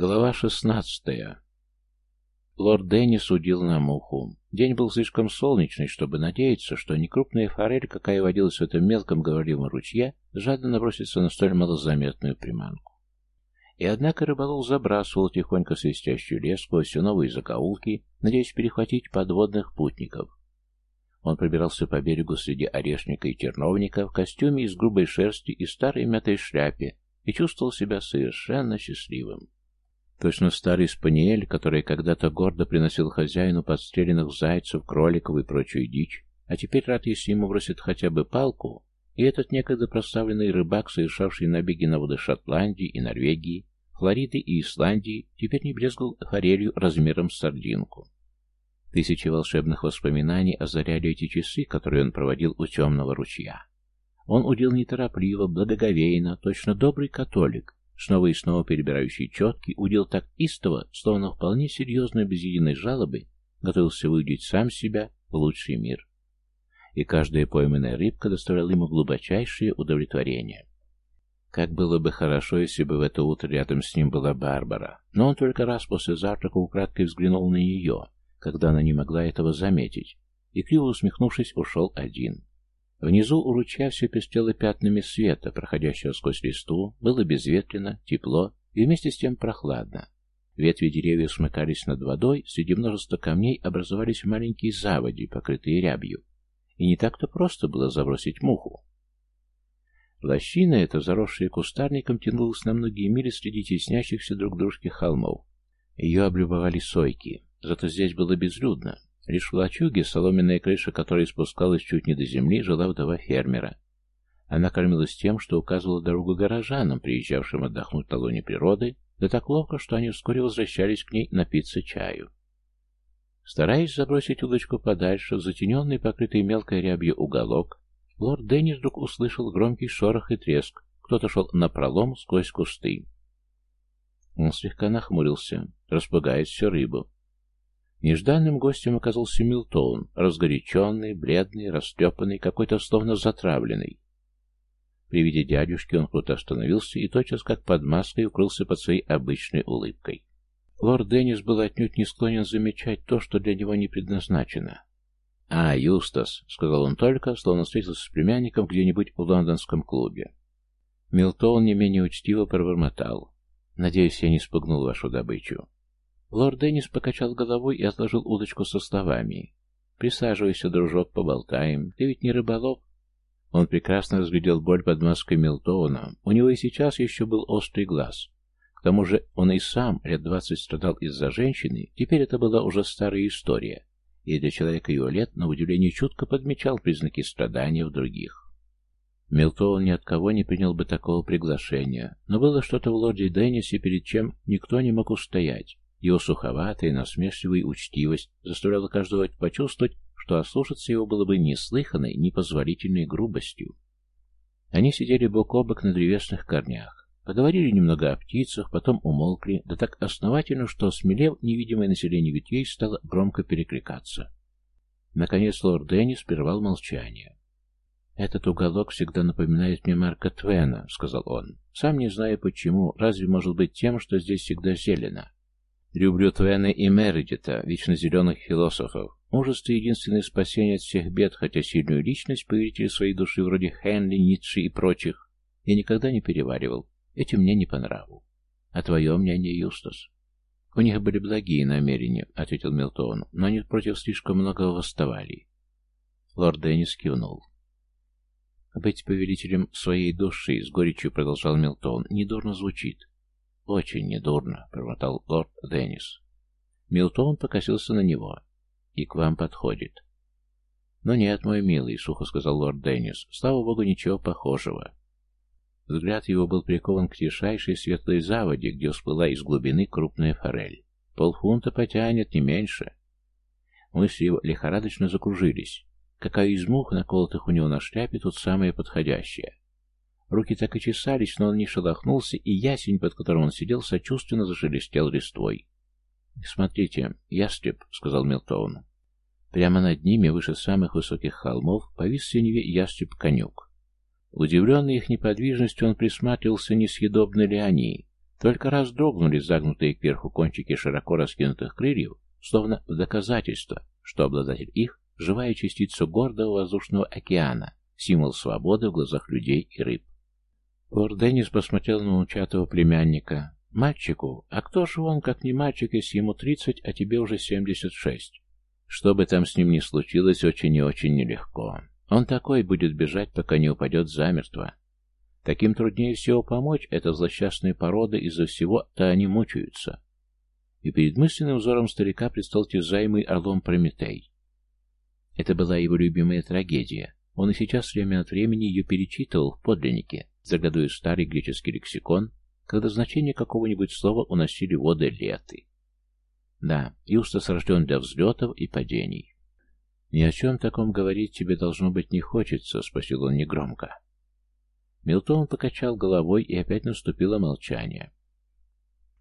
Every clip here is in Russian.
Глава шестнадцатая. Лорд Деннис удил на муху. День был слишком солнечный, чтобы надеяться, что некрупная форель, какая водилась в этом мелком говорливом ручье, жадно набросится на столь малозаметную приманку. И однако рыболов забрасывал тихонько свистящую леску, все новые закоулки, надеясь перехватить подводных путников. Он пробирался по берегу среди орешника и терновника в костюме из грубой шерсти и старой мятой шляпе и чувствовал себя совершенно счастливым. Точно старый спаниель, который когда-то гордо приносил хозяину подстреленных зайцев, кроликов и прочую дичь, а теперь рад, если ему бросит хотя бы палку, и этот некогда прославленный рыбак, совершавший набеги на воды Шотландии и Норвегии, Флориды и Исландии, теперь не брезгал форелью размером с сардинку. Тысячи волшебных воспоминаний озаряли эти часы, которые он проводил у темного ручья. Он удел неторопливо, благоговейно, точно добрый католик, снова и снова перебирающий четки, удел так истово, словно вполне серьезно, без единой жалобы, готовился выудить сам себя в лучший мир. И каждая пойманная рыбка доставляла ему глубочайшее удовлетворение. Как было бы хорошо, если бы в это утро рядом с ним была Барбара, но он только раз после завтрака украдкой взглянул на нее, когда она не могла этого заметить, и, криво усмехнувшись, ушел один. Внизу у ручья все пестело пятнами света, проходящего сквозь листу, было безветренно, тепло и вместе с тем прохладно. Ветви деревьев смыкались над водой, среди множества камней образовались маленькие заводи, покрытые рябью. И не так-то просто было забросить муху. Лощина эта, заросшая кустарником, тянулась на многие мили среди теснящихся друг дружки холмов. Ее облюбовали сойки, зато здесь было безлюдно. Лишь в лачуге, соломенная крыша которой спускалась чуть не до земли, жила вдова фермера. Она кормилась тем, что указывала дорогу горожанам, приезжавшим отдохнуть на лоне природы, да так ловко, что они вскоре возвращались к ней напиться чаю. Стараясь забросить удочку подальше, в затененный, покрытый мелкой рябью уголок, лорд Деннис вдруг услышал громкий шорох и треск. Кто-то шел напролом сквозь кусты. Он слегка нахмурился. Распугает всю рыбу. Нежданным гостем оказался Милтоун, разгоряченный, бледный, растрепанный, какой-то словно затравленный. При виде дядюшки он круто остановился и тотчас, как под маской, укрылся под своей обычной улыбкой. Лорд Деннис был отнюдь не склонен замечать то, что для него не предназначено. «А, Юстас», — сказал он только, словно встретился с племянником где-нибудь в лондонском клубе. Милтон не менее учтиво пробормотал. «Надеюсь, я не спугнул вашу добычу». Лорд Деннис покачал головой и отложил удочку со словами. «Присаживайся, дружок, поболтаем. Ты ведь не рыболов?» Он прекрасно разглядел боль под маской Милтона. У него и сейчас еще был острый глаз. К тому же он и сам лет двадцать страдал из-за женщины, теперь это была уже старая история. И для человека его лет, на удивление, чутко подмечал признаки страдания в других. Милтон ни от кого не принял бы такого приглашения, но было что-то в лорде Деннисе, перед чем никто не мог устоять. Его суховатая, насмешливая учтивость заставляла каждого почувствовать, что ослушаться его было бы неслыханной, непозволительной грубостью. Они сидели бок о бок на древесных корнях, поговорили немного о птицах, потом умолкли, да так основательно, что, смелев, невидимое население ветвей стало громко перекликаться. Наконец лорд Деннис прервал молчание. «Этот уголок всегда напоминает мне Марка Твена», — сказал он. «Сам не знаю почему, разве может быть тем, что здесь всегда зелено?» Люблю Твена и Мередита, вечно зеленых философов. Мужество — единственное спасение от всех бед, хотя сильную личность, повелителя своей души, вроде Хенли, Ницше и прочих, я никогда не переваривал. Этим мне не по нраву. А твое мнение, Юстас? У них были благие намерения, — ответил Милтон, но они против слишком многого восставали. Лорд Деннис кивнул. «Быть повелителем своей души», — с горечью продолжал Милтон, — «недурно звучит. «Очень недурно», — промотал лорд Деннис. Милтон покосился на него. «И к вам подходит». «Ну нет, мой милый», — сухо сказал лорд Деннис. «Слава богу, ничего похожего». Взгляд его был прикован к тишайшей светлой заводе, где всплыла из глубины крупная форель. Полфунта потянет, не меньше. Мысли его лихорадочно закружились. Какая из мух, наколотых у него на шляпе, тут самая подходящая. Руки так и чесались, но он не шелохнулся, и ясень, под которым он сидел, сочувственно зашелестел листвой. «Смотрите, ястреб», — сказал Милтоун. Прямо над ними, выше самых высоких холмов, повис в синеве ястреб-конюк. Удивленный их неподвижностью, он присматривался, несъедобны ли они. Только раз дрогнули загнутые кверху кончики широко раскинутых крыльев, словно в доказательство, что обладатель их – живая частица гордого воздушного океана, символ свободы в глазах людей и рыб. Лорд Деннис посмотрел на учатого племянника. «Мальчику? А кто же он, как не мальчик, если ему тридцать, а тебе уже семьдесят шесть?» Что бы там с ним ни случилось, очень и очень нелегко. Он такой будет бежать, пока не упадет замертво. Таким труднее всего помочь, это злосчастная порода, из-за всего-то они мучаются. И перед мысленным взором старика предстал терзаемый орлом Прометей. Это была его любимая трагедия. Он и сейчас время от времени ее перечитывал в подлиннике, в старый греческий лексикон, когда значение какого-нибудь слова уносили воды леты. Да, Юстас рожден для взлетов и падений. «Ни о чем таком говорить тебе должно быть не хочется», — спросил он негромко. Милтон покачал головой, и опять наступило молчание.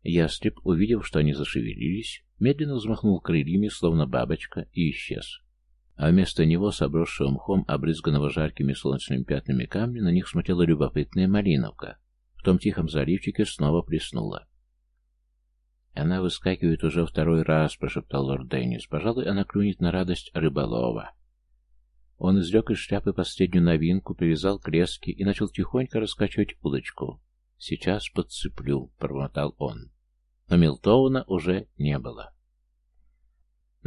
Ястреб, увидев, что они зашевелились, медленно взмахнул крыльями, словно бабочка, и исчез. А вместо него, с обросшего мхом, обрызганного жаркими солнечными пятнами камня, на них смотрела любопытная малиновка. В том тихом заливчике снова плеснула. «Она выскакивает уже второй раз», — прошептал лорд Деннис. «Пожалуй, она клюнет на радость рыболова». Он извлек из шляпы последнюю новинку, привязал к леске и начал тихонько раскачивать удочку. «Сейчас подцеплю», — промотал он. Но Милтоуна уже не было.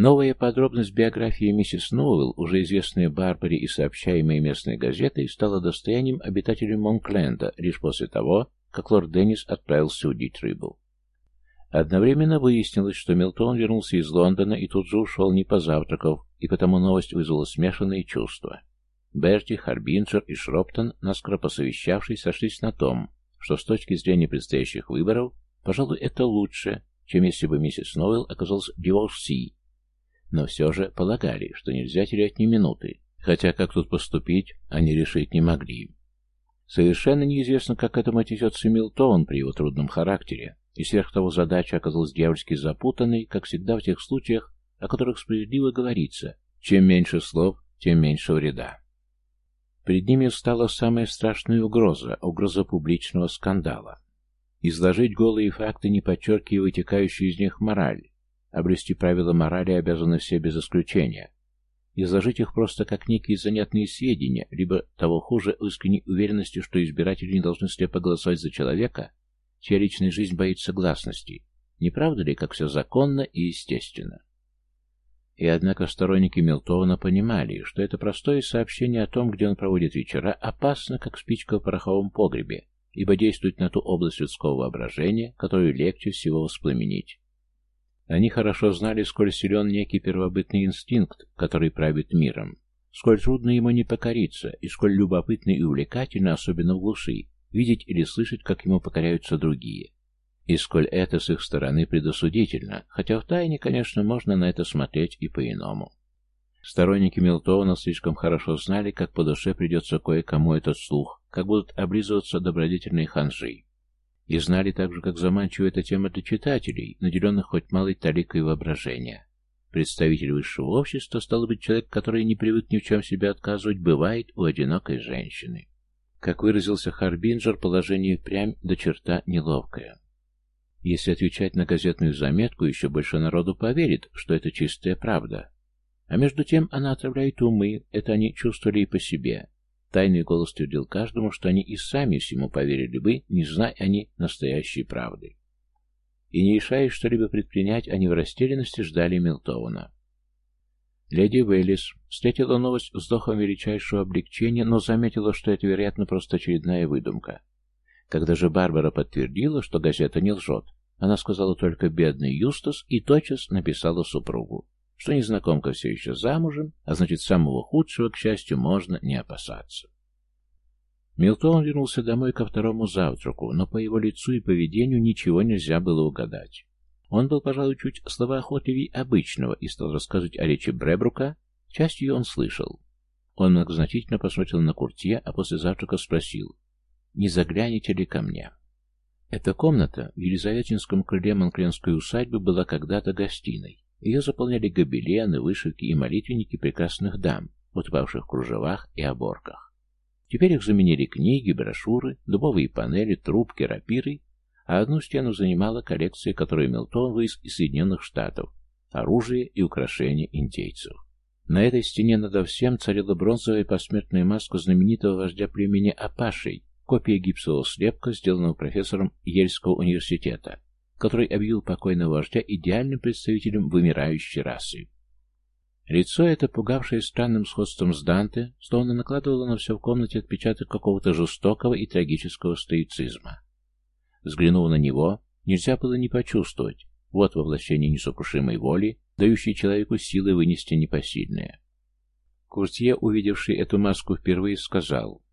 Новая подробность биографии миссис Ноуэлл, уже известная Барбаре и сообщаемая местной газетой, стала достоянием обитателей Монкленда лишь после того, как лорд Деннис отправился удить рыбу. Одновременно выяснилось, что Милтон вернулся из Лондона и тут же ушел не позавтракав, и потому новость вызвала смешанные чувства. Берти, Харбинджер и Шроптон, наскоро посовещавшись, сошлись на том, что с точки зрения предстоящих выборов, пожалуй, это лучше, чем если бы миссис Ноуэлл оказалась диворси. Но все же полагали, что нельзя терять ни минуты, хотя как тут поступить, они решить не могли. Совершенно неизвестно, как к этому отнесется Милтон при его трудном характере, и сверх того задача оказалась дьявольски запутанной, как всегда в тех случаях, о которых справедливо говорится, чем меньше слов, тем меньше вреда. Перед ними стала самая страшная угроза, угроза публичного скандала. Изложить голые факты, не подчеркивая вытекающую из них мораль. Обрести правила морали обязаны все без исключения. Изложить их просто как некие занятные сведения, либо, того хуже, в искренней уверенности, что избиратели не должны слепо голосовать за человека, чья личная жизнь боится гласности. Не правда ли, как все законно и естественно? И однако сторонники Милтона понимали, что это простое сообщение о том, где он проводит вечера, опасно, как спичка в пороховом погребе, ибо действует на ту область людского воображения, которую легче всего воспламенить. Они хорошо знали, сколь силен некий первобытный инстинкт, который правит миром, сколь трудно ему не покориться, и сколь любопытно и увлекательно, особенно в глуши, видеть или слышать, как ему покоряются другие. И сколь это с их стороны предосудительно, хотя в тайне, конечно, можно на это смотреть и по-иному. Сторонники Милтона слишком хорошо знали, как по душе придется кое-кому этот слух, как будут облизываться добродетельные ханжи. И знали также, как заманчива эта тема для читателей, наделенных хоть малой таликой воображения. Представитель высшего общества стал быть человек, который не привык ни в чем себе отказывать, бывает у одинокой женщины. Как выразился Харбинджер, положение прям до черта неловкое. Если отвечать на газетную заметку, еще больше народу поверит, что это чистая правда. А между тем она отравляет умы, это они чувствовали и по себе. Тайный голос твердил каждому, что они и сами всему поверили бы, не зная они настоящей правды. И не решая что-либо предпринять, они в растерянности ждали Милтона. Леди Веллис встретила новость вздохом величайшего облегчения, но заметила, что это, вероятно, просто очередная выдумка. Когда же Барбара подтвердила, что газета не лжет, она сказала только «бедный Юстас» и тотчас написала супругу, что незнакомка все еще замужем, а значит, самого худшего, к счастью, можно не опасаться. Милтон вернулся домой ко второму завтраку, но по его лицу и поведению ничего нельзя было угадать. Он был, пожалуй, чуть словоохотливей обычного и стал рассказывать о речи Бребрука. Часть ее он слышал. Он многозначительно посмотрел на Куртье, а после завтрака спросил, «Не заглянете ли ко мне?» Эта комната в Елизаветинском крыле Монкленской усадьбы была когда-то гостиной. Ее заполняли гобелены, вышивки и молитвенники прекрасных дам, утопавших в кружевах и оборках. Теперь их заменили книги, брошюры, дубовые панели, трубки, рапиры а одну стену занимала коллекция, которую Милтон вывез из Соединенных Штатов, оружие и украшения индейцев. На этой стене над всем царила бронзовая посмертная маска знаменитого вождя племени Апашей, копия гипсового слепка, сделанного профессором Ельского университета, который объявил покойного вождя идеальным представителем вымирающей расы. Лицо это, пугавшее странным сходством с Данте, словно накладывало на все в комнате отпечаток какого-то жестокого и трагического стоицизма. Взглянув на него, нельзя было не почувствовать, вот воплощение несокрушимой воли, дающей человеку силы вынести непосильное. Куртье, увидевший эту маску впервые, сказал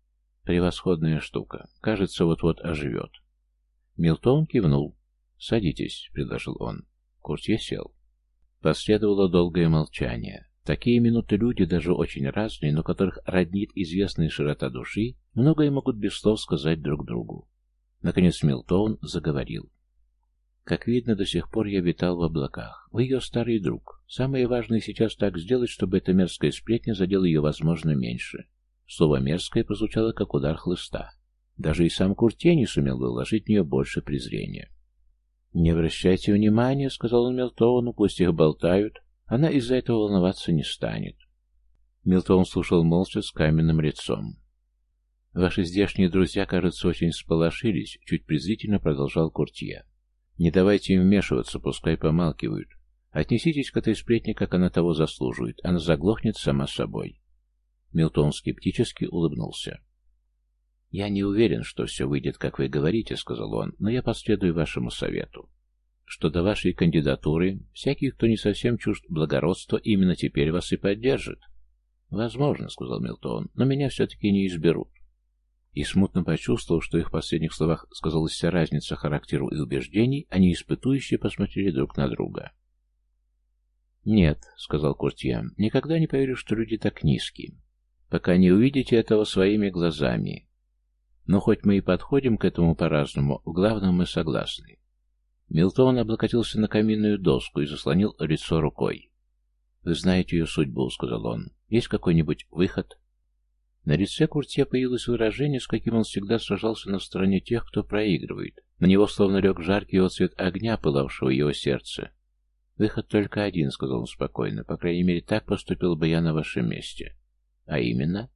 «Превосходная штука. Кажется, вот-вот оживет». Милтон кивнул. «Садитесь», — предложил он. Куртье сел. Последовало долгое молчание. Такие минуты люди, даже очень разные, но которых роднит известная широта души, многое могут без слов сказать друг другу. Наконец Милтон заговорил. Как видно, до сих пор я витал в облаках. Вы ее старый друг. Самое важное сейчас так сделать, чтобы эта мерзкая сплетня задела ее, возможно, меньше. Слово «мерзкое» прозвучало, как удар хлыста. Даже и сам Куртье не сумел бы вложить в нее больше презрения. «Не обращайте внимания», — сказал он Милтону, — «пусть их болтают. Она из-за этого волноваться не станет». Милтон слушал молча с каменным лицом. «Ваши здешние друзья, кажется, очень сполошились», — чуть презрительно продолжал Куртье. Не давайте им вмешиваться, пускай помалкивают. Отнеситесь к этой сплетне, как она того заслуживает. Она заглохнет сама собой. Милтон скептически улыбнулся. «Я не уверен, что все выйдет, как вы говорите», — сказал он, — «но я последую вашему совету. Что до вашей кандидатуры, всякий, кто не совсем чужд благородства, именно теперь вас и поддержит». «Возможно», — сказал Милтон, — «но меня все-таки не изберут и смутно почувствовал, что их последних словах сказалась вся разница характеру и убеждений, они испытующие посмотрели друг на друга. «Нет», — сказал Куртье, — «никогда не поверю, что люди так низкие, пока не увидите этого своими глазами. Но хоть мы и подходим к этому по-разному, в главном мы согласны». Милтон облокотился на каминную доску и заслонил лицо рукой. «Вы знаете ее судьбу», — сказал он. «Есть какой-нибудь выход?» На лице Куртье появилось выражение, с каким он всегда сражался на стороне тех, кто проигрывает. На него словно лег жаркий его цвет огня, пылавшего его сердце. «Выход только один», — сказал он спокойно. «По крайней мере, так поступил бы я на вашем месте». «А именно?»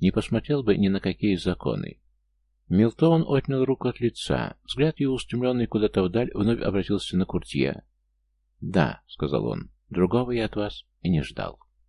«Не посмотрел бы ни на какие законы». Милтон отнял руку от лица. Взгляд его, устремленный куда-то вдаль, вновь обратился на Куртье. «Да», — сказал он, — «другого я от вас и не ждал».